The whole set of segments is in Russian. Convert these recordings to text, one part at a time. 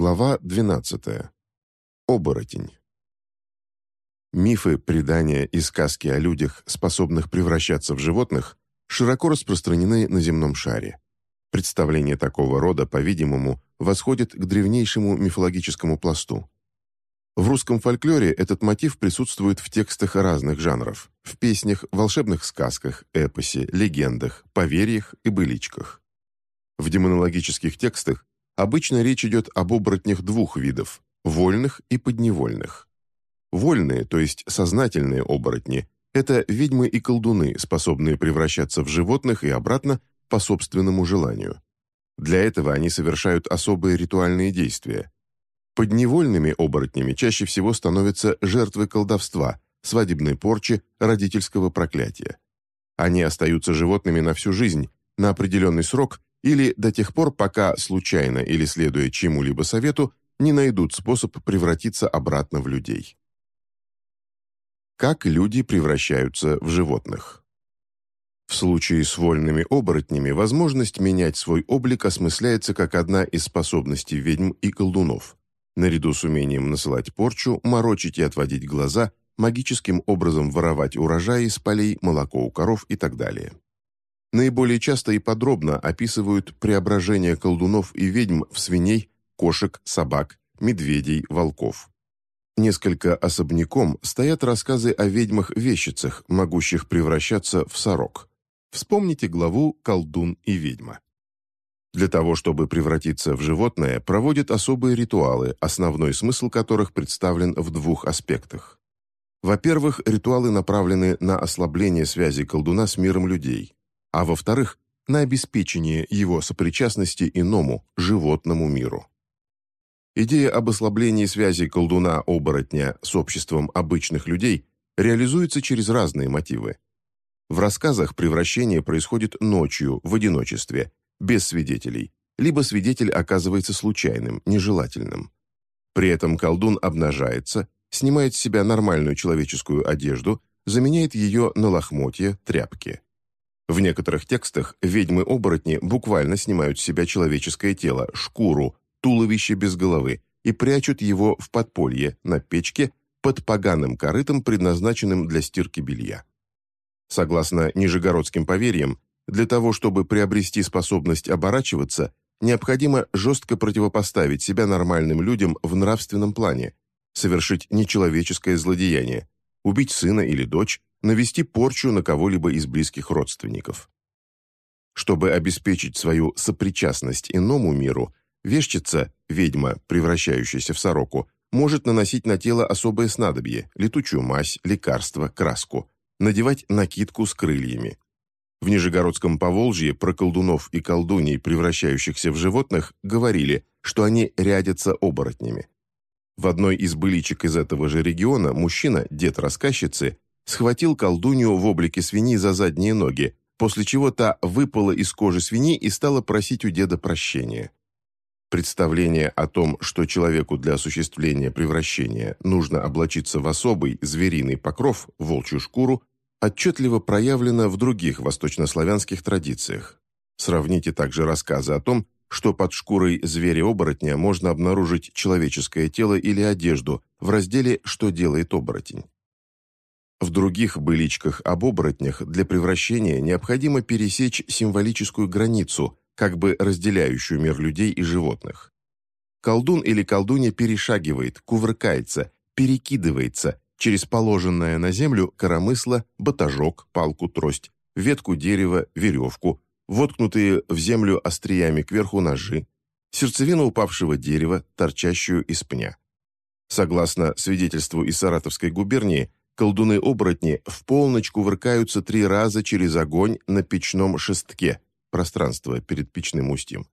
Глава 12. Оборотень. Мифы, предания и сказки о людях, способных превращаться в животных, широко распространены на земном шаре. Представления такого рода, по-видимому, восходят к древнейшему мифологическому пласту. В русском фольклоре этот мотив присутствует в текстах разных жанров, в песнях, волшебных сказках, эпосе, легендах, поверьях и быличках. В демонологических текстах Обычно речь идет об оборотнях двух видов – вольных и подневольных. Вольные, то есть сознательные оборотни – это ведьмы и колдуны, способные превращаться в животных и обратно по собственному желанию. Для этого они совершают особые ритуальные действия. Подневольными оборотнями чаще всего становятся жертвы колдовства, свадебной порчи, родительского проклятия. Они остаются животными на всю жизнь, на определенный срок или до тех пор, пока, случайно или следуя чему-либо совету, не найдут способ превратиться обратно в людей. Как люди превращаются в животных? В случае с вольными оборотнями возможность менять свой облик осмысляется как одна из способностей ведьм и колдунов, наряду с умением насылать порчу, морочить и отводить глаза, магическим образом воровать урожаи с полей, молоко у коров и так далее наиболее часто и подробно описывают преображение колдунов и ведьм в свиней, кошек, собак, медведей, волков. Несколько особняком стоят рассказы о ведьмах-вещицах, могущих превращаться в сорок. Вспомните главу «Колдун и ведьма». Для того, чтобы превратиться в животное, проводят особые ритуалы, основной смысл которых представлен в двух аспектах. Во-первых, ритуалы направлены на ослабление связи колдуна с миром людей а во-вторых, на обеспечение его сопричастности иному, животному миру. Идея об ослаблении связи колдуна-оборотня с обществом обычных людей реализуется через разные мотивы. В рассказах превращение происходит ночью, в одиночестве, без свидетелей, либо свидетель оказывается случайным, нежелательным. При этом колдун обнажается, снимает с себя нормальную человеческую одежду, заменяет ее на лохмотья, тряпки. В некоторых текстах ведьмы-оборотни буквально снимают с себя человеческое тело, шкуру, туловище без головы и прячут его в подполье на печке под поганым корытом, предназначенным для стирки белья. Согласно нижегородским поверьям, для того, чтобы приобрести способность оборачиваться, необходимо жестко противопоставить себя нормальным людям в нравственном плане, совершить нечеловеческое злодеяние, убить сына или дочь, навести порчу на кого-либо из близких родственников. Чтобы обеспечить свою сопричастность иному миру, вещица, ведьма, превращающаяся в сороку, может наносить на тело особое снадобье, летучую мазь, лекарство, краску, надевать накидку с крыльями. В Нижегородском Поволжье про колдунов и колдуней, превращающихся в животных, говорили, что они рядятся оборотнями. В одной из быличек из этого же региона мужчина, дед рассказчицы, схватил колдунью в облике свиньи за задние ноги, после чего та выпала из кожи свиньи и стала просить у деда прощения. Представление о том, что человеку для осуществления превращения нужно облачиться в особый звериный покров, волчью шкуру, отчетливо проявлено в других восточнославянских традициях. Сравните также рассказы о том, что под шкурой зверя-оборотня можно обнаружить человеческое тело или одежду в разделе «Что делает оборотень?». В других быличках об оборотнях для превращения необходимо пересечь символическую границу, как бы разделяющую мир людей и животных. Колдун или колдунья перешагивает, кувыркается, перекидывается через положенное на землю коромысло, батажок, палку, трость, ветку дерева, веревку, воткнутые в землю остриями кверху ножи, сердцевину упавшего дерева, торчащую из пня. Согласно свидетельству из Саратовской губернии, Колдуны-оборотни в полночь кувыркаются три раза через огонь на печном шестке, пространство перед печным устьем,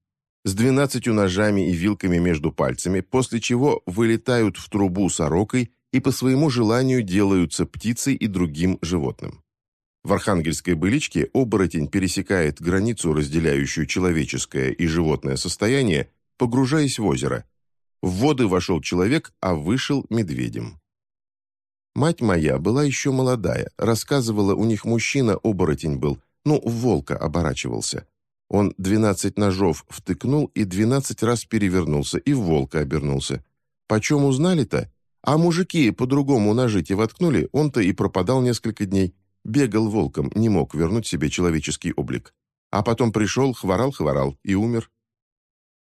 с двенадцатью ножами и вилками между пальцами, после чего вылетают в трубу сорокой и по своему желанию делаются птицей и другим животным. В архангельской быличке оборотень пересекает границу, разделяющую человеческое и животное состояние, погружаясь в озеро. В воды вошел человек, а вышел медведем. Мать моя была еще молодая, рассказывала, у них мужчина оборотень был, ну, волка оборачивался. Он двенадцать ножов втыкнул и двенадцать раз перевернулся и в волка обернулся. Почем узнали-то? А мужики по-другому ножите воткнули, он-то и пропадал несколько дней. Бегал волком, не мог вернуть себе человеческий облик. А потом пришел, хворал-хворал и умер.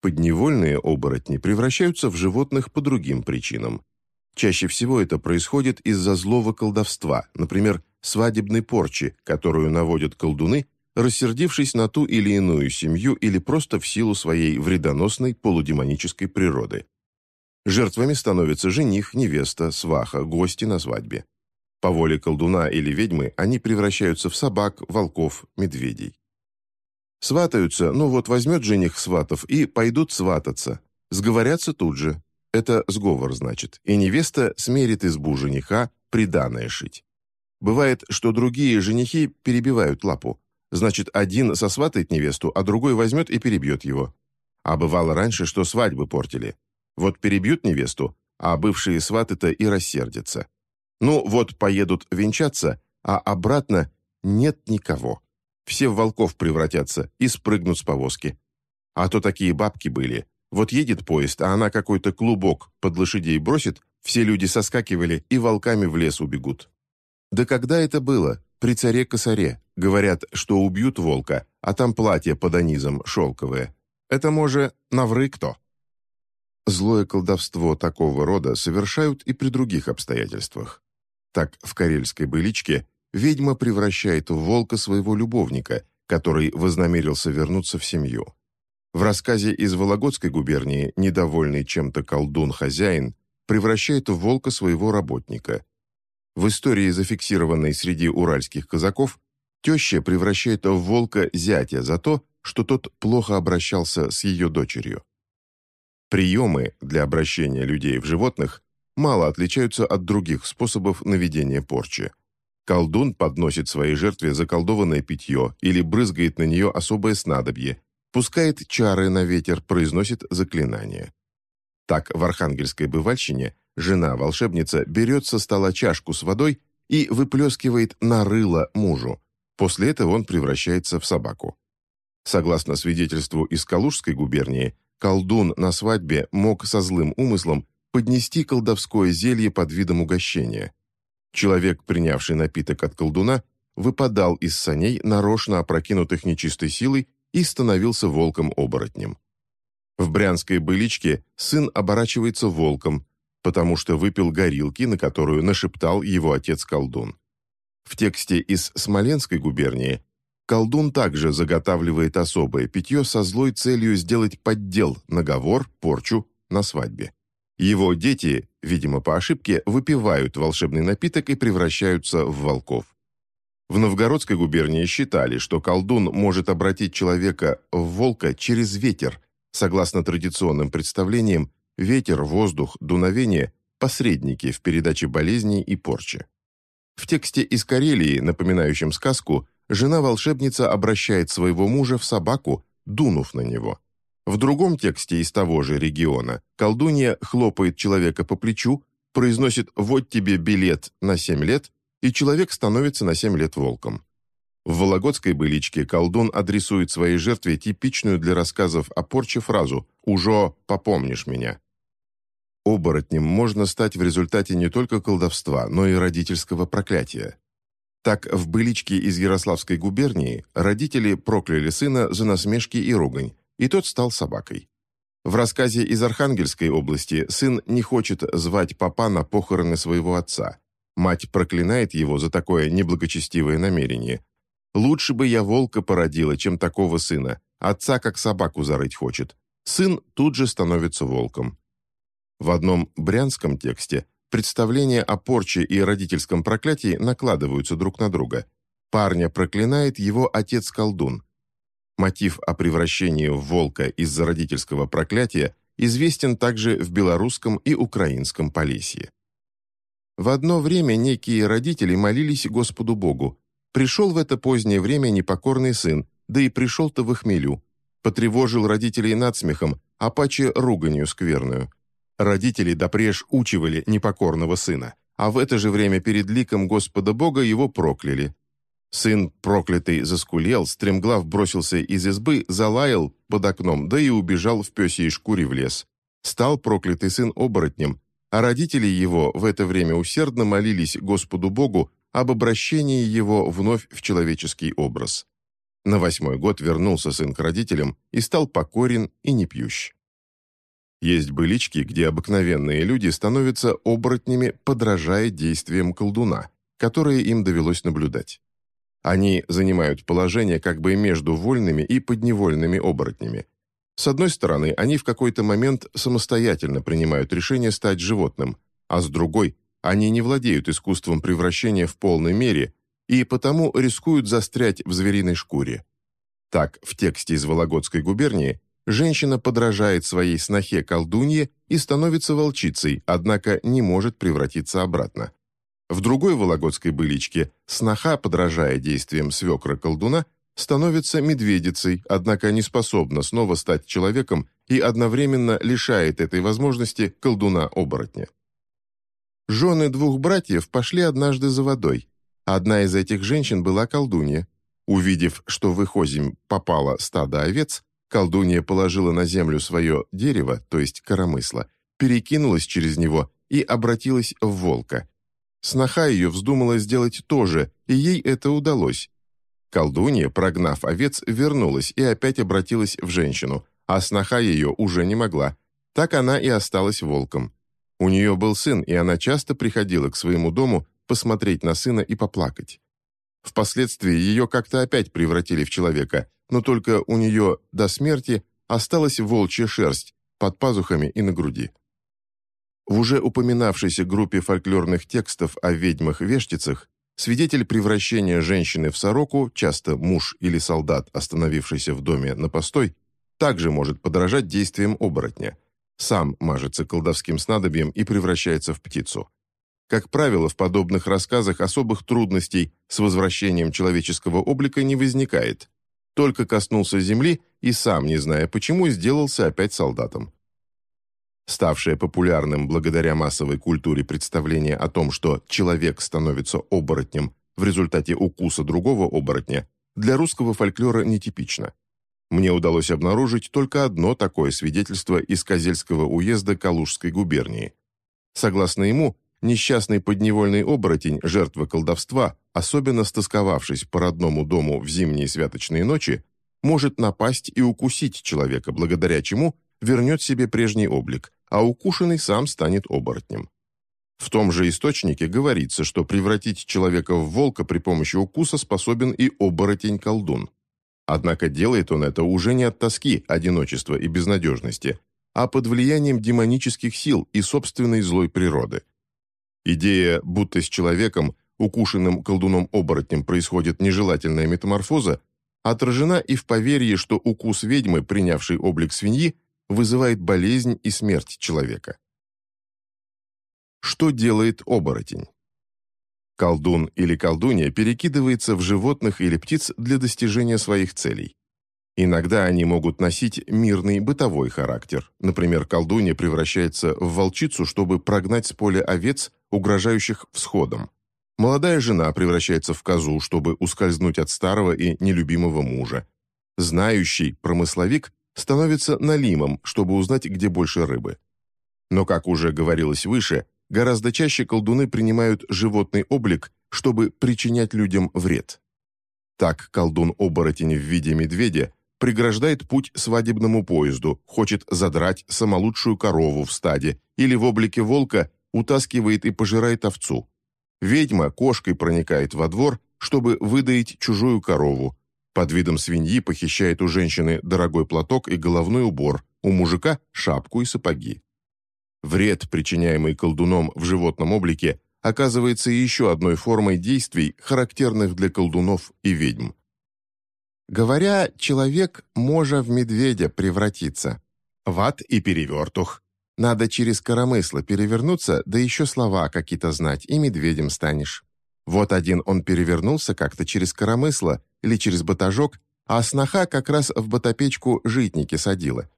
Подневольные оборотни превращаются в животных по другим причинам. Чаще всего это происходит из-за злого колдовства, например, свадебной порчи, которую наводят колдуны, рассердившись на ту или иную семью или просто в силу своей вредоносной полудемонической природы. Жертвами становятся жених, невеста, сваха, гости на свадьбе. По воле колдуна или ведьмы они превращаются в собак, волков, медведей. Сватаются, ну вот возьмет жених сватов и пойдут свататься. Сговорятся тут же. Это сговор, значит. И невеста смерит избу жениха, приданое шить. Бывает, что другие женихи перебивают лапу. Значит, один сосватает невесту, а другой возьмет и перебьет его. А бывало раньше, что свадьбы портили. Вот перебьют невесту, а бывшие сваты-то и рассердятся. Ну, вот поедут венчаться, а обратно нет никого. Все в волков превратятся и спрыгнут с повозки. А то такие бабки были. Вот едет поезд, а она какой-то клубок под лошадей бросит, все люди соскакивали и волками в лес убегут. Да когда это было? При царе-косаре. Говорят, что убьют волка, а там платье под анизом шелковое. Это, может, навры кто? Злое колдовство такого рода совершают и при других обстоятельствах. Так, в карельской быличке ведьма превращает в волка своего любовника, который вознамерился вернуться в семью. В рассказе из Вологодской губернии недовольный чем-то колдун-хозяин превращает в волка своего работника. В истории, зафиксированной среди уральских казаков, теща превращает в волка зятя за то, что тот плохо обращался с ее дочерью. Приемы для обращения людей в животных мало отличаются от других способов наведения порчи. Колдун подносит своей жертве заколдованное питье или брызгает на нее особое снадобье, пускает чары на ветер, произносит заклинания. Так в архангельской бывальщине жена-волшебница берет со стола чашку с водой и выплескивает на рыло мужу. После этого он превращается в собаку. Согласно свидетельству из Калужской губернии, колдун на свадьбе мог со злым умыслом поднести колдовское зелье под видом угощения. Человек, принявший напиток от колдуна, выпадал из саней, нарочно опрокинутых нечистой силой, и становился волком-оборотнем. В брянской быличке сын оборачивается волком, потому что выпил горилки, на которую нашептал его отец-колдун. В тексте из Смоленской губернии колдун также заготавливает особое питье со злой целью сделать поддел, наговор, порчу на свадьбе. Его дети, видимо по ошибке, выпивают волшебный напиток и превращаются в волков. В Новгородской губернии считали, что колдун может обратить человека в волка через ветер. Согласно традиционным представлениям, ветер, воздух, дуновение – посредники в передаче болезней и порчи. В тексте из Карелии, напоминающем сказку, жена-волшебница обращает своего мужа в собаку, дунув на него. В другом тексте из того же региона колдунья хлопает человека по плечу, произносит «вот тебе билет на семь лет» и человек становится на 7 лет волком. В вологодской быличке колдун адресует своей жертве типичную для рассказов о порче фразу «Ужо попомнишь меня». Оборотнем можно стать в результате не только колдовства, но и родительского проклятия. Так, в быличке из Ярославской губернии родители прокляли сына за насмешки и ругань, и тот стал собакой. В рассказе из Архангельской области сын не хочет звать папа на похороны своего отца – Мать проклинает его за такое неблагочестивое намерение. «Лучше бы я волка породила, чем такого сына. Отца как собаку зарыть хочет». Сын тут же становится волком. В одном брянском тексте представления о порче и родительском проклятии накладываются друг на друга. Парня проклинает его отец-колдун. Мотив о превращении в волка из-за родительского проклятия известен также в белорусском и украинском Полесье. В одно время некие родители молились Господу Богу. Пришел в это позднее время непокорный сын, да и пришел-то в хмелю. Потревожил родителей надсмехом, а паче руганью скверную. Родители допреж учивали непокорного сына, а в это же время перед ликом Господа Бога его прокляли. Сын проклятый заскулел, стремглав бросился из избы, залаял под окном, да и убежал в пёсьей шкуре в лес. Стал проклятый сын оборотнем, а родители его в это время усердно молились Господу Богу об обращении его вновь в человеческий образ. На восьмой год вернулся сын к родителям и стал покорен и не пьющ. Есть былички, где обыкновенные люди становятся оборотнями, подражая действиям колдуна, которые им довелось наблюдать. Они занимают положение как бы между вольными и подневольными оборотнями. С одной стороны, они в какой-то момент самостоятельно принимают решение стать животным, а с другой, они не владеют искусством превращения в полной мере и потому рискуют застрять в звериной шкуре. Так, в тексте из Вологодской губернии женщина подражает своей снохе-колдунье и становится волчицей, однако не может превратиться обратно. В другой вологодской быличке сноха, подражая действиям свекра-колдуна, становится медведицей, однако не способна снова стать человеком и одновременно лишает этой возможности колдуна-оборотня. Жены двух братьев пошли однажды за водой. Одна из этих женщин была колдунья. Увидев, что в их озимь попало стадо овец, колдунья положила на землю свое дерево, то есть коромысло, перекинулась через него и обратилась в волка. Сноха ее вздумала сделать то же, и ей это удалось. Колдунья, прогнав овец, вернулась и опять обратилась в женщину, а сноха ее уже не могла. Так она и осталась волком. У нее был сын, и она часто приходила к своему дому посмотреть на сына и поплакать. Впоследствии ее как-то опять превратили в человека, но только у нее до смерти осталась волчья шерсть под пазухами и на груди. В уже упоминавшейся группе фольклорных текстов о ведьмах-вештицах свидетель превращения женщины в сороку, часто муж или солдат, остановившийся в доме на постой, также может подражать действиям оборотня – сам мажется колдовским снадобьем и превращается в птицу. Как правило, в подобных рассказах особых трудностей с возвращением человеческого облика не возникает. Только коснулся земли и сам, не зная почему, сделался опять солдатом. Ставшее популярным благодаря массовой культуре представление о том, что человек становится оборотнем в результате укуса другого оборотня, для русского фольклора нетипично. Мне удалось обнаружить только одно такое свидетельство из Козельского уезда Калужской губернии. Согласно ему, несчастный подневольный оборотень, жертва колдовства, особенно стосковавшись по родному дому в зимние святочные ночи, может напасть и укусить человека, благодаря чему вернет себе прежний облик, а укушенный сам станет оборотнем. В том же источнике говорится, что превратить человека в волка при помощи укуса способен и оборотень-колдун. Однако делает он это уже не от тоски, одиночества и безнадежности, а под влиянием демонических сил и собственной злой природы. Идея, будто с человеком, укушенным колдуном-оборотнем, происходит нежелательная метаморфоза, отражена и в поверье, что укус ведьмы, принявшей облик свиньи, вызывает болезнь и смерть человека. Что делает оборотень? Колдун или колдунья перекидывается в животных или птиц для достижения своих целей. Иногда они могут носить мирный бытовой характер. Например, колдунья превращается в волчицу, чтобы прогнать с поля овец, угрожающих всходом. Молодая жена превращается в козу, чтобы ускользнуть от старого и нелюбимого мужа. Знающий промысловик становится налимом, чтобы узнать, где больше рыбы. Но, как уже говорилось выше, Гораздо чаще колдуны принимают животный облик, чтобы причинять людям вред. Так колдун-оборотень в виде медведя преграждает путь свадебному поезду, хочет задрать самолучшую корову в стаде или в облике волка утаскивает и пожирает овцу. Ведьма кошкой проникает во двор, чтобы выдаить чужую корову. Под видом свиньи похищает у женщины дорогой платок и головной убор, у мужика – шапку и сапоги. Вред, причиняемый колдуном в животном облике, оказывается еще одной формой действий, характерных для колдунов и ведьм. Говоря, человек може в медведя превратиться. В ад и перевертух. Надо через коромысло перевернуться, да еще слова какие-то знать, и медведем станешь. Вот один он перевернулся как-то через коромысло или через батажок, а сноха как раз в батопечку житники садила.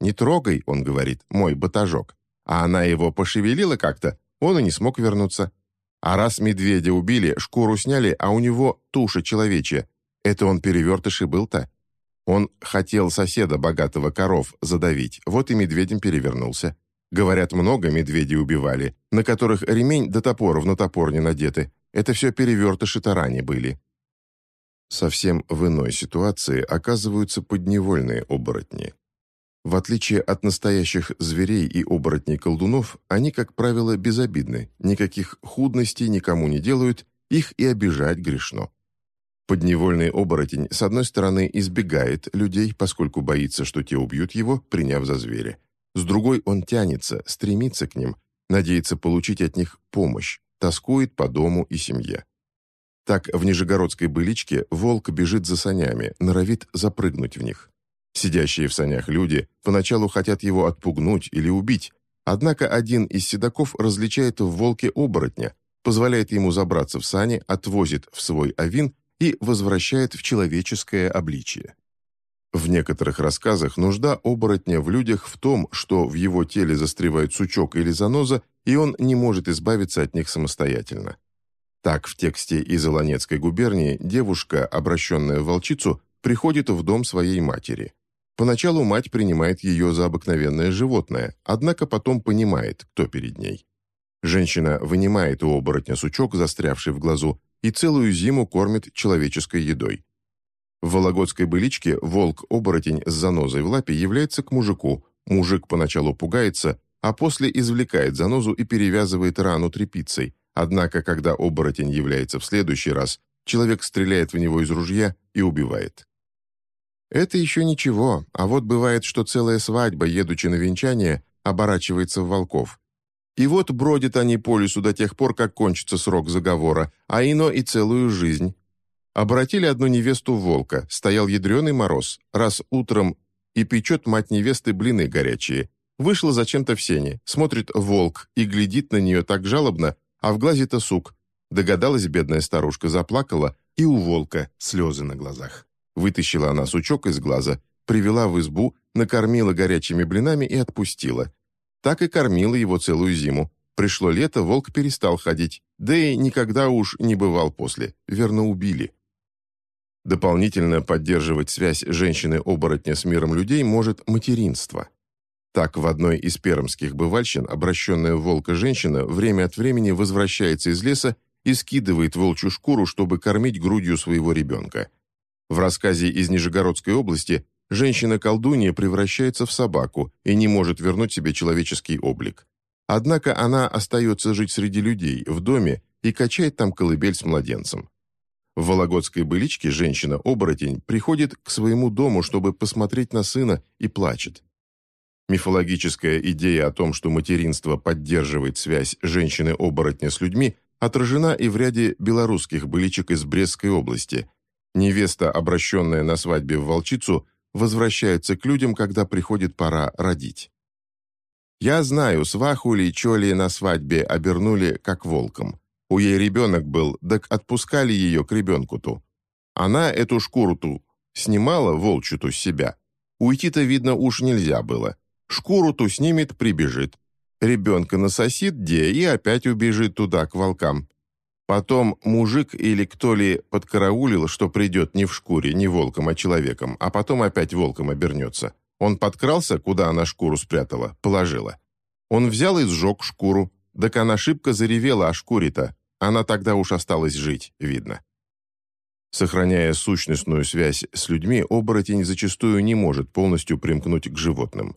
«Не трогай», — он говорит, — «мой батажок» а она его пошевелила как-то, он и не смог вернуться. А раз медведя убили, шкуру сняли, а у него туша человечья. Это он перевертыш и был-то. Он хотел соседа богатого коров задавить, вот и медведем перевернулся. Говорят, много медведей убивали, на которых ремень до топоров на топор не надеты. Это все перевертыши тарани были. Совсем в иной ситуации оказываются подневольные оборотни. В отличие от настоящих зверей и оборотней-колдунов, они, как правило, безобидны, никаких худностей никому не делают, их и обижать грешно. Подневольный оборотень, с одной стороны, избегает людей, поскольку боится, что те убьют его, приняв за зверя. С другой, он тянется, стремится к ним, надеется получить от них помощь, тоскует по дому и семье. Так, в Нижегородской быличке волк бежит за санями, норовит запрыгнуть в них. Сидящие в санях люди поначалу хотят его отпугнуть или убить, однако один из седаков различает в волке оборотня, позволяет ему забраться в сани, отвозит в свой авин и возвращает в человеческое обличие. В некоторых рассказах нужда оборотня в людях в том, что в его теле застревает сучок или заноза, и он не может избавиться от них самостоятельно. Так, в тексте из Илонецкой губернии девушка, обращенная в волчицу, приходит в дом своей матери. Поначалу мать принимает ее за обыкновенное животное, однако потом понимает, кто перед ней. Женщина вынимает у оборотня сучок, застрявший в глазу, и целую зиму кормит человеческой едой. В вологодской быличке волк-оборотень с занозой в лапе является к мужику, мужик поначалу пугается, а после извлекает занозу и перевязывает рану тряпицей, однако когда оборотень является в следующий раз, человек стреляет в него из ружья и убивает. Это еще ничего, а вот бывает, что целая свадьба, едучи на венчание, оборачивается в волков. И вот бродят они по лесу до тех пор, как кончится срок заговора, а ино и целую жизнь. Обратили одну невесту в волка, стоял ядреный мороз, раз утром и печет мать невесты блины горячие. Вышла зачем-то в сене, смотрит волк и глядит на нее так жалобно, а в глазе-то сук. Догадалась бедная старушка, заплакала, и у волка слезы на глазах. Вытащила она сучок из глаза, привела в избу, накормила горячими блинами и отпустила. Так и кормила его целую зиму. Пришло лето, волк перестал ходить, да и никогда уж не бывал после, верно убили. Дополнительно поддерживать связь женщины-оборотня с миром людей может материнство. Так, в одной из пермских бывальщин обращенная в волка женщина время от времени возвращается из леса и скидывает волчью шкуру, чтобы кормить грудью своего ребенка. В рассказе из Нижегородской области женщина-колдунья превращается в собаку и не может вернуть себе человеческий облик. Однако она остается жить среди людей, в доме, и качает там колыбель с младенцем. В Вологодской быличке женщина-оборотень приходит к своему дому, чтобы посмотреть на сына, и плачет. Мифологическая идея о том, что материнство поддерживает связь женщины-оборотня с людьми, отражена и в ряде белорусских быличек из Брестской области, Невеста, обращенная на свадьбе в волчицу, возвращается к людям, когда приходит пора родить. Я знаю, сваху ли чоли на свадьбе обернули как волком. У ей ребенок был, так отпускали ее к ребенку-ту. Она эту шкуру-ту снимала, волчью-ту, с себя. Уйти-то, видно, уж нельзя было. Шкуру-ту снимет, прибежит. Ребенка насосит, где, и опять убежит туда, к волкам. Потом мужик или кто ли подкараулил, что придет не в шкуре, не волком, а человеком, а потом опять волком обернется. Он подкрался, куда она шкуру спрятала, положила. Он взял и сжег шкуру. Так она шибко заревела о шкуре-то. Она тогда уж осталась жить, видно. Сохраняя сущностную связь с людьми, оборотень зачастую не может полностью примкнуть к животным.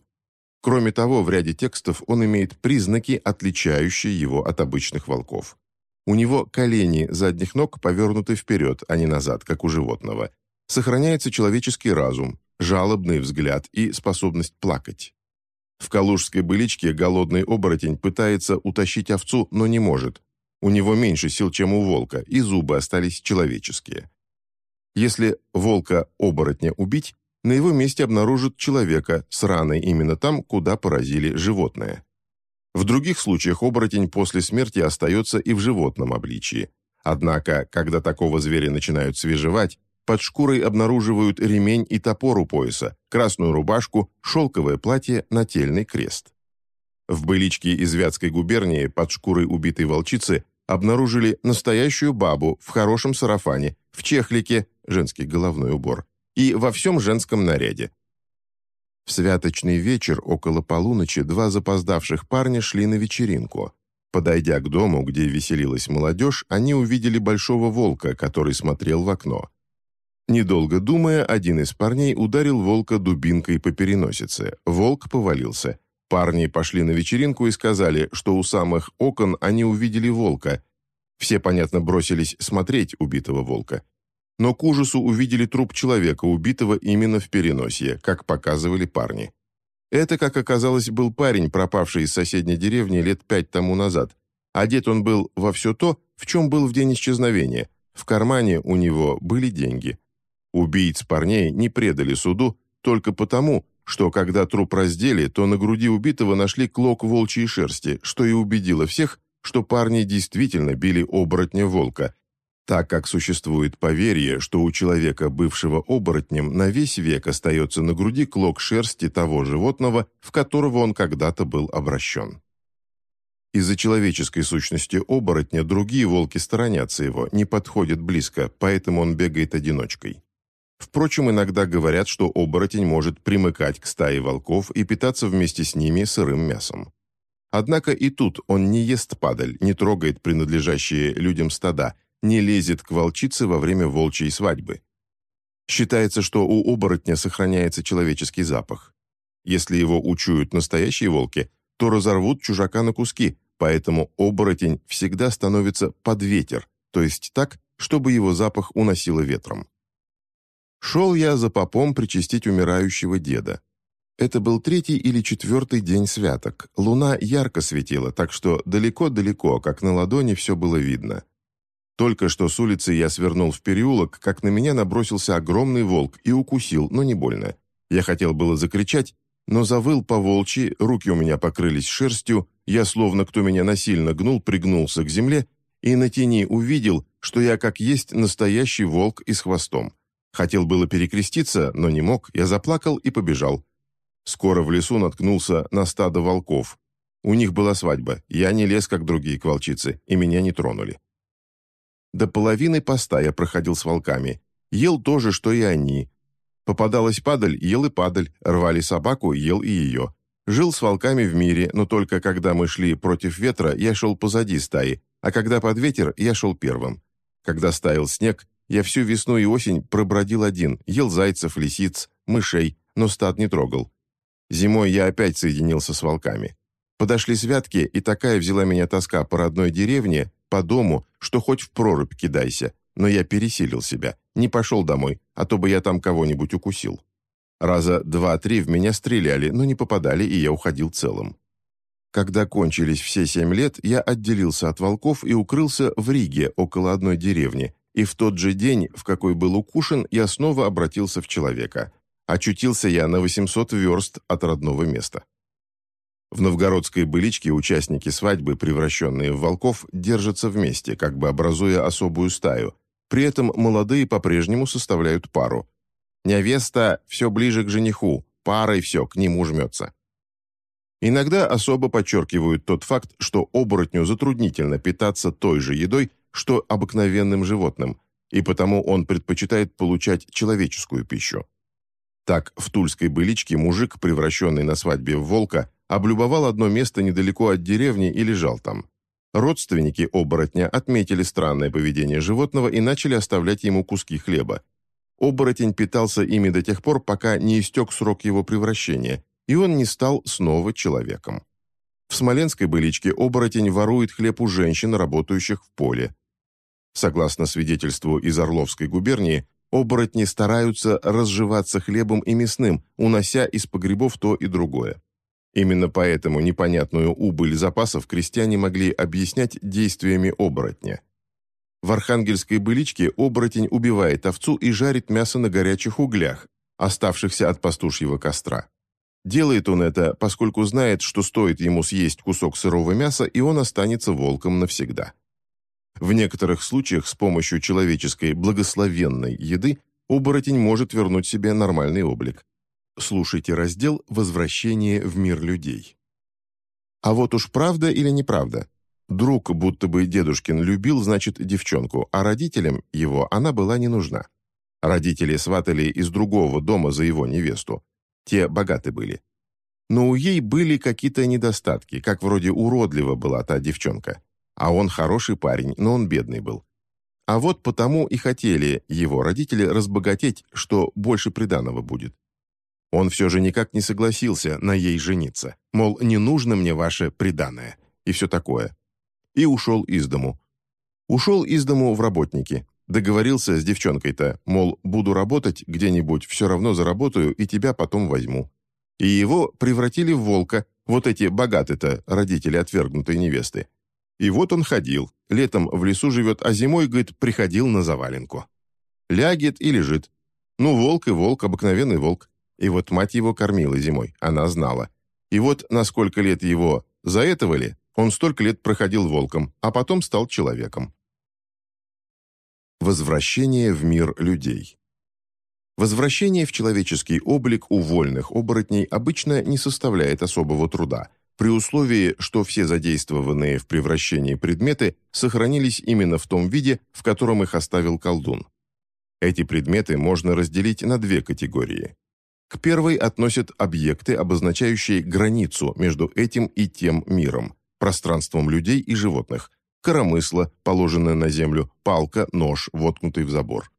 Кроме того, в ряде текстов он имеет признаки, отличающие его от обычных волков. У него колени задних ног повернуты вперед, а не назад, как у животного. Сохраняется человеческий разум, жалобный взгляд и способность плакать. В калужской быличке голодный оборотень пытается утащить овцу, но не может. У него меньше сил, чем у волка, и зубы остались человеческие. Если волка-оборотня убить, на его месте обнаружат человека с раной именно там, куда поразили животное. В других случаях оборотень после смерти остается и в животном обличии. Однако, когда такого зверя начинают свежевать, под шкурой обнаруживают ремень и топор у пояса, красную рубашку, шелковое платье, нательный крест. В быличке из Вятской губернии под шкурой убитой волчицы обнаружили настоящую бабу в хорошем сарафане, в чехлике, женский головной убор, и во всем женском наряде. В святочный вечер около полуночи два запоздавших парня шли на вечеринку. Подойдя к дому, где веселилась молодежь, они увидели большого волка, который смотрел в окно. Недолго думая, один из парней ударил волка дубинкой по переносице. Волк повалился. Парни пошли на вечеринку и сказали, что у самых окон они увидели волка. Все, понятно, бросились смотреть убитого волка. Но к ужасу увидели труп человека, убитого именно в переносие, как показывали парни. Это, как оказалось, был парень, пропавший из соседней деревни лет пять тому назад. Одет он был во все то, в чем был в день исчезновения. В кармане у него были деньги. Убийц парней не предали суду только потому, что когда труп раздели, то на груди убитого нашли клок волчьей шерсти, что и убедило всех, что парни действительно били оборотня волка, так как существует поверье, что у человека, бывшего оборотнем, на весь век остается на груди клок шерсти того животного, в которого он когда-то был обращен. Из-за человеческой сущности оборотня другие волки сторонятся его, не подходят близко, поэтому он бегает одиночкой. Впрочем, иногда говорят, что оборотень может примыкать к стае волков и питаться вместе с ними сырым мясом. Однако и тут он не ест падаль, не трогает принадлежащие людям стада, не лезет к волчице во время волчьей свадьбы. Считается, что у оборотня сохраняется человеческий запах. Если его учуют настоящие волки, то разорвут чужака на куски, поэтому оборотень всегда становится под ветер, то есть так, чтобы его запах уносило ветром. Шел я за попом причастить умирающего деда. Это был третий или четвертый день святок. Луна ярко светила, так что далеко-далеко, как на ладони, все было видно. Только что с улицы я свернул в переулок, как на меня набросился огромный волк и укусил, но не больно. Я хотел было закричать, но завыл по волчьи, руки у меня покрылись шерстью, я, словно кто меня насильно гнул, пригнулся к земле и на тени увидел, что я как есть настоящий волк и с хвостом. Хотел было перекреститься, но не мог, я заплакал и побежал. Скоро в лесу наткнулся на стадо волков. У них была свадьба, я не лез, как другие к волчице, и меня не тронули. До половины поста я проходил с волками. Ел то же, что и они. Попадалась падаль, ел и падаль. Рвали собаку, ел и ее. Жил с волками в мире, но только когда мы шли против ветра, я шел позади стаи, а когда под ветер, я шел первым. Когда стаял снег, я всю весну и осень пробродил один, ел зайцев, лисиц, мышей, но стад не трогал. Зимой я опять соединился с волками. Подошли святки, и такая взяла меня тоска по родной деревне, по дому, что хоть в прорубь кидайся, но я пересилил себя, не пошел домой, а то бы я там кого-нибудь укусил. Раза два-три в меня стреляли, но не попадали, и я уходил целым. Когда кончились все семь лет, я отделился от волков и укрылся в Риге, около одной деревни, и в тот же день, в какой был укушен, я снова обратился в человека. Очутился я на 800 верст от родного места. В новгородской быличке участники свадьбы, превращенные в волков, держатся вместе, как бы образуя особую стаю. При этом молодые по-прежнему составляют пару. Невеста все ближе к жениху, парой все, к нему жмется. Иногда особо подчеркивают тот факт, что оборотню затруднительно питаться той же едой, что обыкновенным животным, и потому он предпочитает получать человеческую пищу. Так, в тульской быличке мужик, превращенный на свадьбе в волка, облюбовал одно место недалеко от деревни и лежал там. Родственники оборотня отметили странное поведение животного и начали оставлять ему куски хлеба. Оборотень питался ими до тех пор, пока не истек срок его превращения, и он не стал снова человеком. В смоленской быличке оборотень ворует хлеб у женщин, работающих в поле. Согласно свидетельству из Орловской губернии, оборотни стараются разживаться хлебом и мясным, унося из погребов то и другое. Именно поэтому непонятную убыль запасов крестьяне могли объяснять действиями оборотня. В архангельской быличке оборотень убивает овцу и жарит мясо на горячих углях, оставшихся от пастушьего костра. Делает он это, поскольку знает, что стоит ему съесть кусок сырого мяса, и он останется волком навсегда. В некоторых случаях с помощью человеческой благословенной еды оборотень может вернуть себе нормальный облик. Слушайте раздел «Возвращение в мир людей». А вот уж правда или неправда? Друг, будто бы дедушкин, любил, значит, девчонку, а родителям его она была не нужна. Родители сватали из другого дома за его невесту. Те богаты были. Но у ей были какие-то недостатки, как вроде уродлива была та девчонка. А он хороший парень, но он бедный был. А вот потому и хотели его родители разбогатеть, что больше приданого будет. Он все же никак не согласился на ей жениться. Мол, не нужно мне ваше приданое. И все такое. И ушел из дому. Ушел из дому в работники. Договорился с девчонкой-то, мол, буду работать где-нибудь, все равно заработаю и тебя потом возьму. И его превратили в волка, вот эти богаты-то, родители отвергнутой невесты. И вот он ходил, летом в лесу живет, а зимой, говорит, приходил на заваленку. Лягет и лежит. Ну, волк и волк, обыкновенный волк. И вот мать его кормила зимой, она знала. И вот на сколько лет его заэтовали, он столько лет проходил волком, а потом стал человеком. Возвращение в мир людей. Возвращение в человеческий облик у вольных оборотней обычно не составляет особого труда, при условии, что все задействованные в превращении предметы сохранились именно в том виде, в котором их оставил колдун. Эти предметы можно разделить на две категории. К первой относят объекты, обозначающие границу между этим и тем миром, пространством людей и животных, коромысло, положенное на землю, палка, нож, воткнутый в забор.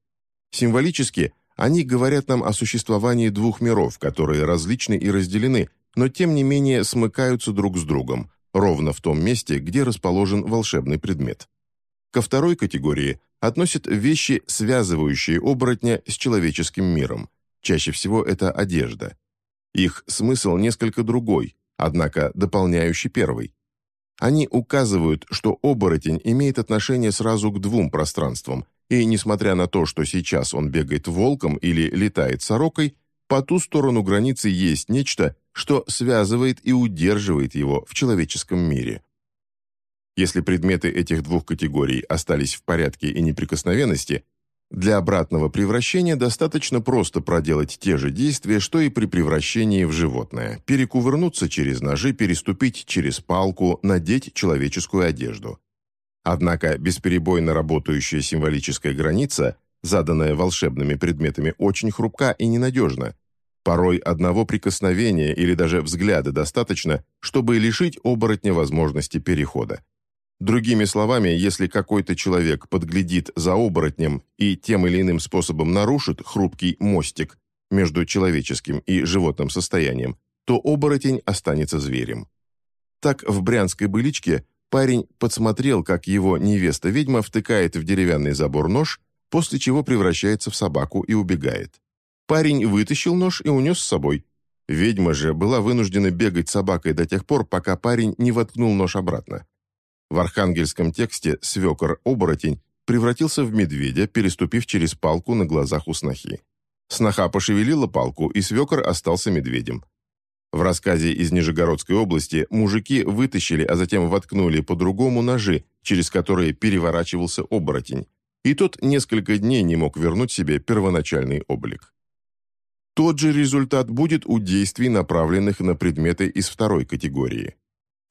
Символически они говорят нам о существовании двух миров, которые различны и разделены, но тем не менее смыкаются друг с другом, ровно в том месте, где расположен волшебный предмет. Ко второй категории относят вещи, связывающие оборотня с человеческим миром. Чаще всего это одежда. Их смысл несколько другой, однако дополняющий первый. Они указывают, что оборотень имеет отношение сразу к двум пространствам, и, несмотря на то, что сейчас он бегает волком или летает сорокой, по ту сторону границы есть нечто, что связывает и удерживает его в человеческом мире. Если предметы этих двух категорий остались в порядке и неприкосновенности, для обратного превращения достаточно просто проделать те же действия, что и при превращении в животное. Перекувырнуться через ножи, переступить через палку, надеть человеческую одежду. Однако бесперебойно работающая символическая граница, заданная волшебными предметами, очень хрупка и ненадежна. Порой одного прикосновения или даже взгляда достаточно, чтобы лишить оборотня возможности перехода. Другими словами, если какой-то человек подглядит за оборотнем и тем или иным способом нарушит хрупкий мостик между человеческим и животным состоянием, то оборотень останется зверем. Так в брянской быличке парень подсмотрел, как его невеста-ведьма втыкает в деревянный забор нож, после чего превращается в собаку и убегает. Парень вытащил нож и унес с собой. Ведьма же была вынуждена бегать собакой до тех пор, пока парень не воткнул нож обратно. В архангельском тексте свекор-оборотень превратился в медведя, переступив через палку на глазах у снохи. Сноха пошевелила палку, и свекор остался медведем. В рассказе из Нижегородской области мужики вытащили, а затем воткнули по-другому ножи, через которые переворачивался оборотень, и тот несколько дней не мог вернуть себе первоначальный облик. Тот же результат будет у действий, направленных на предметы из второй категории.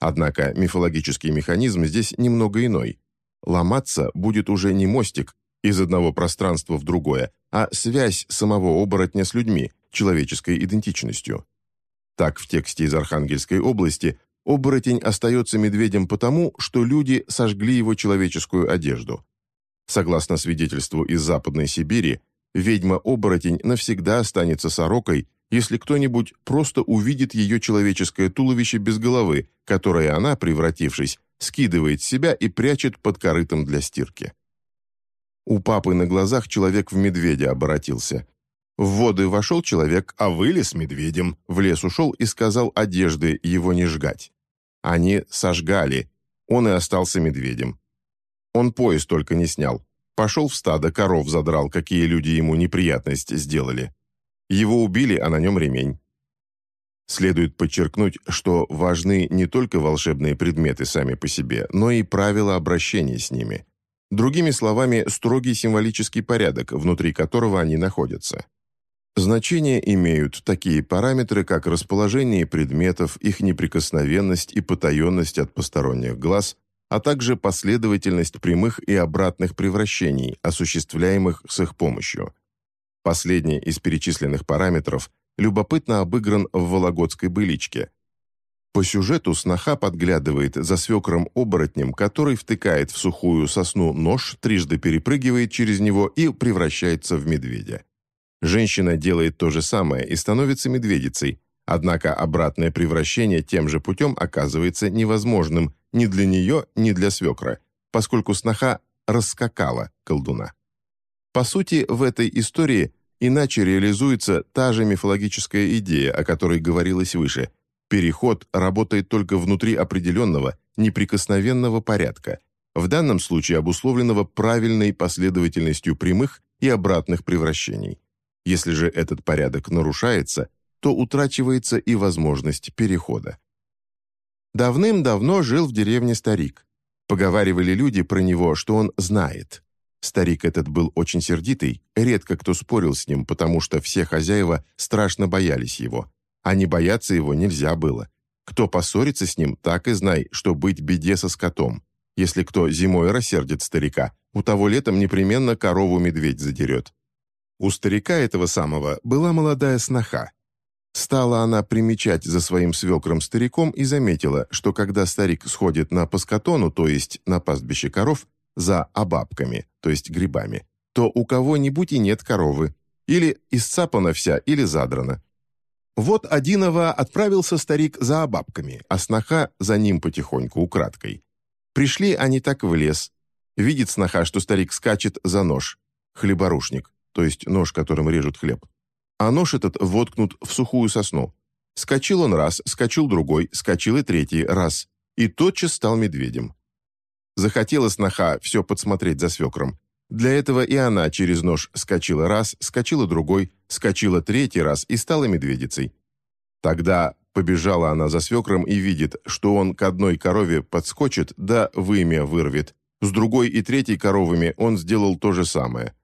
Однако мифологический механизм здесь немного иной. Ломаться будет уже не мостик из одного пространства в другое, а связь самого оборотня с людьми, человеческой идентичностью. Так в тексте из Архангельской области оборотень остается медведем потому, что люди сожгли его человеческую одежду. Согласно свидетельству из Западной Сибири, ведьма-оборотень навсегда останется сорокой если кто-нибудь просто увидит ее человеческое туловище без головы, которое она, превратившись, скидывает с себя и прячет под корытом для стирки. У папы на глазах человек в медведя обратился. В воды вошел человек, а вылез медведем, в лес ушел и сказал одежды его не жгать. Они сожгали, он и остался медведем. Он пояс только не снял. Пошел в стадо, коров задрал, какие люди ему неприятность сделали. Его убили, а на нем ремень. Следует подчеркнуть, что важны не только волшебные предметы сами по себе, но и правила обращения с ними. Другими словами, строгий символический порядок, внутри которого они находятся. Значение имеют такие параметры, как расположение предметов, их неприкосновенность и потаенность от посторонних глаз, а также последовательность прямых и обратных превращений, осуществляемых с их помощью. Последний из перечисленных параметров любопытно обыгран в Вологодской быличке. По сюжету сноха подглядывает за свекром-оборотнем, который втыкает в сухую сосну нож, трижды перепрыгивает через него и превращается в медведя. Женщина делает то же самое и становится медведицей, однако обратное превращение тем же путем оказывается невозможным ни для нее, ни для свекра, поскольку сноха раскакала колдуна. По сути, в этой истории иначе реализуется та же мифологическая идея, о которой говорилось выше – Переход работает только внутри определенного, неприкосновенного порядка, в данном случае обусловленного правильной последовательностью прямых и обратных превращений. Если же этот порядок нарушается, то утрачивается и возможность перехода. Давным-давно жил в деревне старик. Поговаривали люди про него, что он знает. Старик этот был очень сердитый, редко кто спорил с ним, потому что все хозяева страшно боялись его а не бояться его нельзя было. Кто поссорится с ним, так и знай, что быть беде со скотом. Если кто зимой рассердит старика, у того летом непременно корову медведь задерет. У старика этого самого была молодая сноха. Стала она примечать за своим свекром-стариком и заметила, что когда старик сходит на паскотону, то есть на пастбище коров, за обабками, то есть грибами, то у кого-нибудь и нет коровы, или исцапана вся, или задрана. Вот Одинова отправился старик за бабками, а сноха за ним потихоньку, украдкой. Пришли они так в лес. Видит сноха, что старик скачет за нож. Хлеборушник, то есть нож, которым режут хлеб. А нож этот воткнут в сухую сосну. Скочил он раз, скочил другой, скочил и третий раз. И тотчас стал медведем. Захотела сноха все подсмотреть за свекром. Для этого и она через нож скочила раз, скочила другой, скочила третий раз и стала медведицей. Тогда побежала она за свекром и видит, что он к одной корове подскочит, да вымя вырвет. С другой и третьей коровами он сделал то же самое.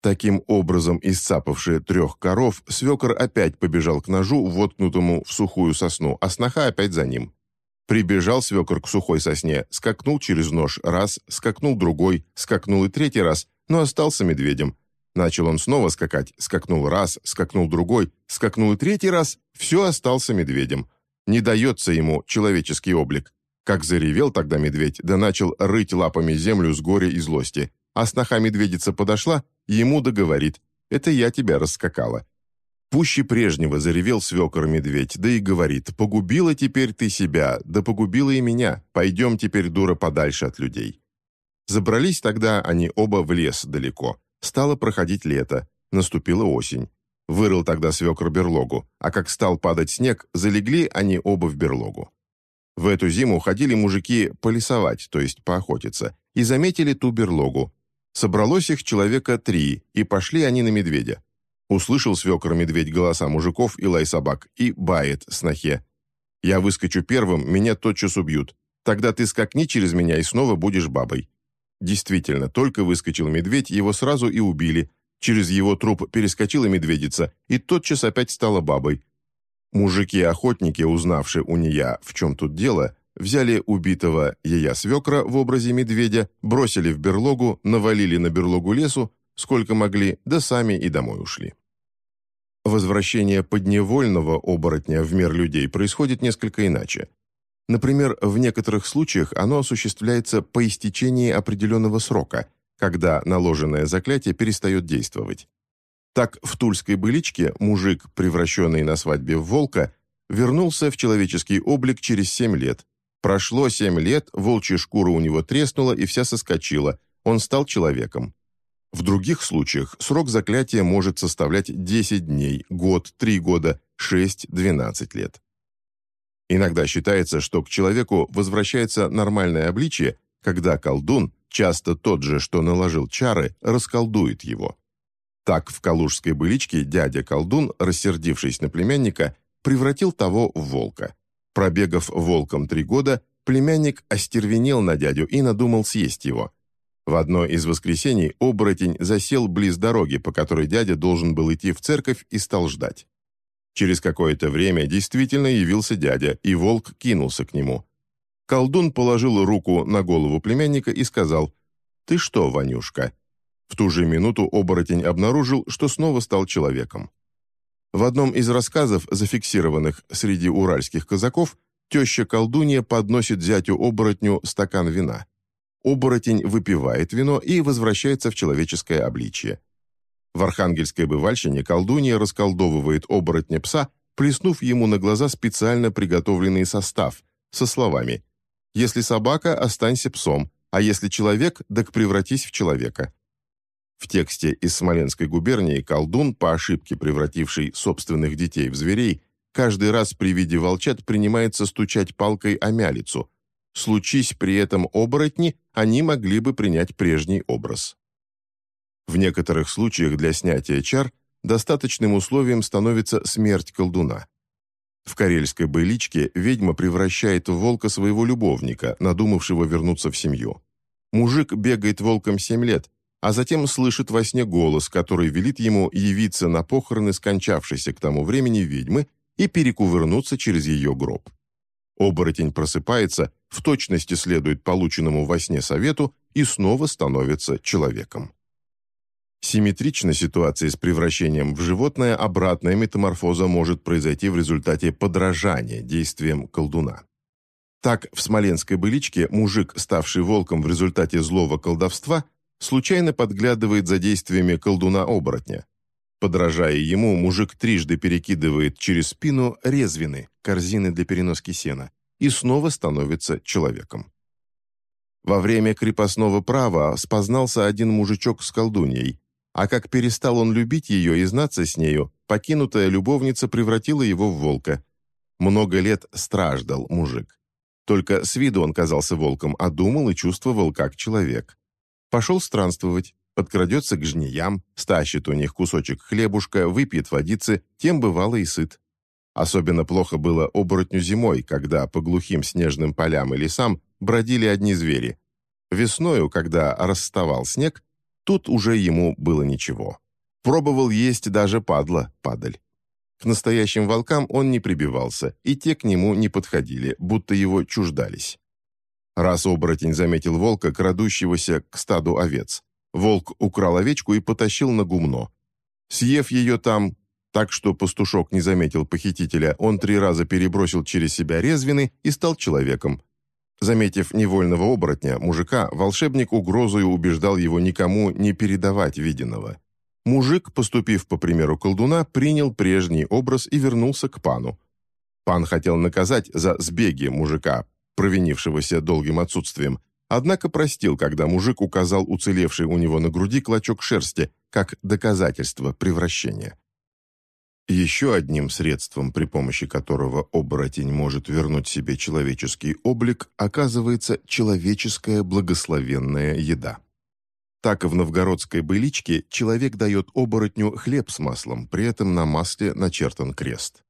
Таким образом, исцапавши трех коров, свекор опять побежал к ножу, воткнутому в сухую сосну, а сноха опять за ним. Прибежал свекор к сухой сосне, скакнул через нож раз, скакнул другой, скакнул и третий раз, но остался медведем. Начал он снова скакать, скакнул раз, скакнул другой, скакнул и третий раз, все остался медведем. Не дается ему человеческий облик. Как заревел тогда медведь, да начал рыть лапами землю с горя и злости. А сноха медведица подошла, ему договорит, «Это я тебя раскакала». Пуще прежнего заревел свекор-медведь, да и говорит, «Погубила теперь ты себя, да погубила и меня, пойдем теперь, дура, подальше от людей». Забрались тогда они оба в лес далеко. Стало проходить лето, наступила осень. Вырыл тогда свекр берлогу, а как стал падать снег, залегли они оба в берлогу. В эту зиму ходили мужики полисовать, то есть поохотиться, и заметили ту берлогу. Собралось их человека три, и пошли они на медведя. Услышал свекор-медведь голоса мужиков и лай собак, и бает снохе. «Я выскочу первым, меня тотчас убьют. Тогда ты скакни через меня и снова будешь бабой». Действительно, только выскочил медведь, его сразу и убили. Через его труп перескочила медведица, и тотчас опять стала бабой. Мужики-охотники, узнавшие у нее, в чем тут дело, взяли убитого ея свекра в образе медведя, бросили в берлогу, навалили на берлогу лесу, сколько могли, да сами и домой ушли. Возвращение подневольного оборотня в мир людей происходит несколько иначе. Например, в некоторых случаях оно осуществляется по истечении определенного срока, когда наложенное заклятие перестает действовать. Так, в тульской быличке мужик, превращенный на свадьбе в волка, вернулся в человеческий облик через семь лет. Прошло семь лет, волчья шкура у него треснула и вся соскочила, он стал человеком. В других случаях срок заклятия может составлять 10 дней, год, 3 года, 6-12 лет. Иногда считается, что к человеку возвращается нормальное обличие, когда колдун, часто тот же, что наложил чары, расколдует его. Так в калужской быличке дядя-колдун, рассердившись на племянника, превратил того в волка. Пробегав волком три года, племянник остервенел на дядю и надумал съесть его – в одно из воскресений оборотень засел близ дороги, по которой дядя должен был идти в церковь и стал ждать. Через какое-то время действительно явился дядя, и волк кинулся к нему. Колдун положил руку на голову племянника и сказал «Ты что, Ванюшка?» В ту же минуту оборотень обнаружил, что снова стал человеком. В одном из рассказов, зафиксированных среди уральских казаков, теща-колдунья подносит зятю-оборотню стакан вина. Оборотень выпивает вино и возвращается в человеческое обличье. В архангельской бывальщине колдунья расколдовывает оборотня пса, плеснув ему на глаза специально приготовленный состав со словами «Если собака, останься псом, а если человек, так превратись в человека». В тексте из Смоленской губернии колдун, по ошибке превративший собственных детей в зверей, каждый раз при виде волчат принимается стучать палкой о мялицу. Случись при этом оборотни, они могли бы принять прежний образ. В некоторых случаях для снятия чар достаточным условием становится смерть колдуна. В карельской быличке ведьма превращает в волка своего любовника, надумавшего вернуться в семью. Мужик бегает волком семь лет, а затем слышит во сне голос, который велит ему явиться на похороны скончавшейся к тому времени ведьмы и перекувырнуться через ее гроб. Оборотень просыпается, в точности следует полученному во сне совету и снова становится человеком. Симметрично ситуации с превращением в животное обратная метаморфоза может произойти в результате подражания действиям колдуна. Так, в смоленской быличке мужик, ставший волком в результате злого колдовства, случайно подглядывает за действиями колдуна-оборотня. Подражая ему, мужик трижды перекидывает через спину резвины, корзины для переноски сена, и снова становится человеком. Во время крепостного права спознался один мужичок с колдуньей, а как перестал он любить ее и знаться с нею, покинутая любовница превратила его в волка. Много лет страждал мужик. Только с виду он казался волком, а думал и чувствовал как человек. Пошел странствовать, подкрадется к жнеям, стащит у них кусочек хлебушка, выпьет водицы, тем бывало и сыт. Особенно плохо было оборотню зимой, когда по глухим снежным полям и лесам бродили одни звери. Весною, когда расставал снег, тут уже ему было ничего. Пробовал есть даже падла, падаль. К настоящим волкам он не прибивался, и те к нему не подходили, будто его чуждались. Раз оборотень заметил волка, крадущегося к стаду овец. Волк украл овечку и потащил на гумно. Съев ее там, так что пастушок не заметил похитителя, он три раза перебросил через себя резвины и стал человеком. Заметив невольного оборотня, мужика, волшебник угрозою убеждал его никому не передавать виденного. Мужик, поступив по примеру колдуна, принял прежний образ и вернулся к пану. Пан хотел наказать за сбеги мужика, провинившегося долгим отсутствием, однако простил, когда мужик указал уцелевший у него на груди клочок шерсти, как доказательство превращения. Еще одним средством, при помощи которого оборотень может вернуть себе человеческий облик, оказывается человеческая благословенная еда. Так в новгородской быличке человек дает оборотню хлеб с маслом, при этом на масле начертан крест.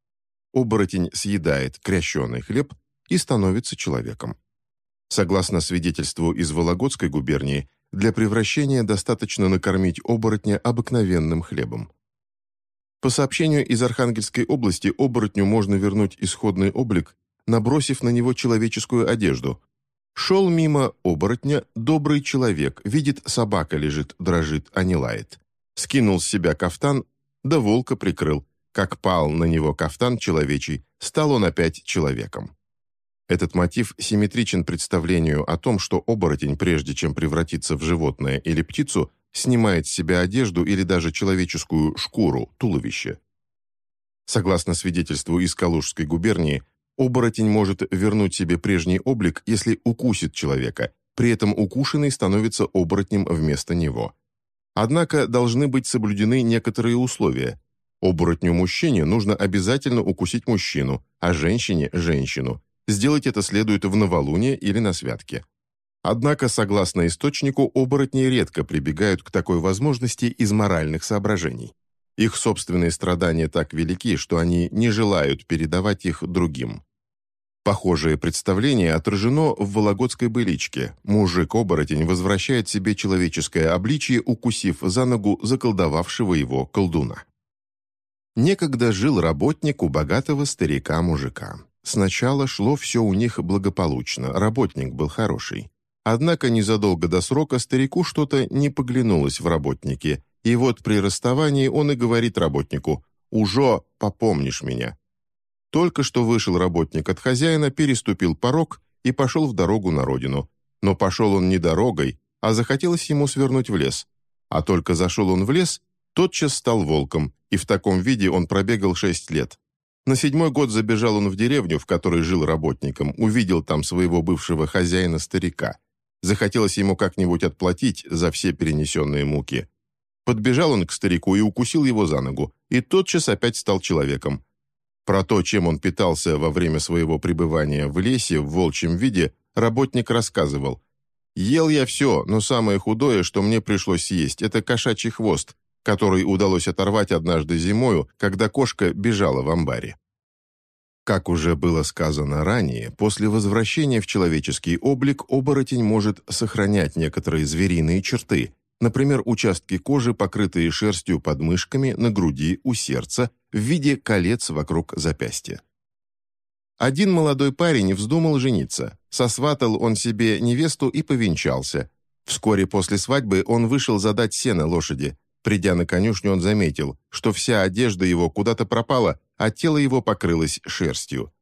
Оборотень съедает крященый хлеб и становится человеком. Согласно свидетельству из Вологодской губернии, для превращения достаточно накормить оборотня обыкновенным хлебом. По сообщению из Архангельской области, оборотню можно вернуть исходный облик, набросив на него человеческую одежду. Шел мимо оборотня добрый человек, видит, собака лежит, дрожит, а не лает. Скинул с себя кафтан, да волка прикрыл. Как пал на него кафтан человечий, стал он опять человеком. Этот мотив симметричен представлению о том, что оборотень, прежде чем превратиться в животное или птицу, снимает с себя одежду или даже человеческую шкуру, туловище. Согласно свидетельству из Калужской губернии, оборотень может вернуть себе прежний облик, если укусит человека, при этом укушенный становится оборотнем вместо него. Однако должны быть соблюдены некоторые условия. Оборотню-мужчине нужно обязательно укусить мужчину, а женщине – женщину, Сделать это следует в новолуние или на святке. Однако, согласно источнику, оборотни редко прибегают к такой возможности из моральных соображений. Их собственные страдания так велики, что они не желают передавать их другим. Похожее представление отражено в вологодской быличке. Мужик-оборотень возвращает себе человеческое обличие, укусив за ногу заколдовавшего его колдуна. Некогда жил работник у богатого старика-мужика. Сначала шло все у них благополучно, работник был хороший. Однако незадолго до срока старику что-то не поглянулось в работнике, и вот при расставании он и говорит работнику «Ужо, попомнишь меня». Только что вышел работник от хозяина, переступил порог и пошел в дорогу на родину. Но пошел он не дорогой, а захотелось ему свернуть в лес. А только зашел он в лес, тотчас стал волком, и в таком виде он пробегал шесть лет. На седьмой год забежал он в деревню, в которой жил работником, увидел там своего бывшего хозяина-старика. Захотелось ему как-нибудь отплатить за все перенесенные муки. Подбежал он к старику и укусил его за ногу, и тотчас опять стал человеком. Про то, чем он питался во время своего пребывания в лесе в волчьем виде, работник рассказывал. «Ел я все, но самое худое, что мне пришлось съесть, это кошачий хвост, который удалось оторвать однажды зимою, когда кошка бежала в амбаре. Как уже было сказано ранее, после возвращения в человеческий облик оборотень может сохранять некоторые звериные черты, например, участки кожи, покрытые шерстью под мышками, на груди, у сердца, в виде колец вокруг запястья. Один молодой парень вздумал жениться. Сосватал он себе невесту и повенчался. Вскоре после свадьбы он вышел задать сено лошади, Придя на конюшню, он заметил, что вся одежда его куда-то пропала, а тело его покрылось шерстью.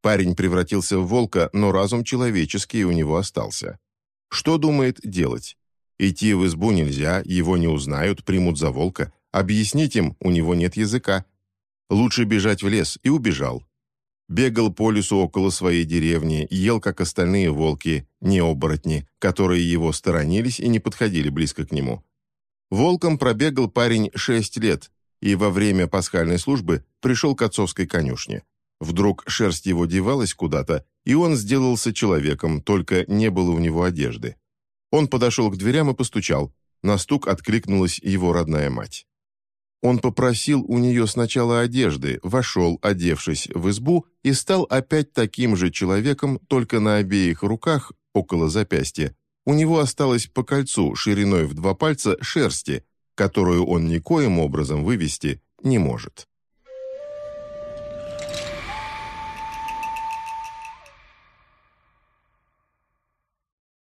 Парень превратился в волка, но разум человеческий у него остался. Что думает делать? Идти в избу нельзя, его не узнают, примут за волка. Объяснить им, у него нет языка. Лучше бежать в лес, и убежал. Бегал по лесу около своей деревни, ел, как остальные волки, не оборотни, которые его сторонились и не подходили близко к нему. Волком пробегал парень шесть лет и во время пасхальной службы пришел к отцовской конюшне. Вдруг шерсть его девалась куда-то, и он сделался человеком, только не было у него одежды. Он подошел к дверям и постучал. На стук откликнулась его родная мать. Он попросил у нее сначала одежды, вошел, одевшись в избу, и стал опять таким же человеком, только на обеих руках, около запястья, у него осталось по кольцу шириной в два пальца шерсти, которую он никоим образом вывести не может.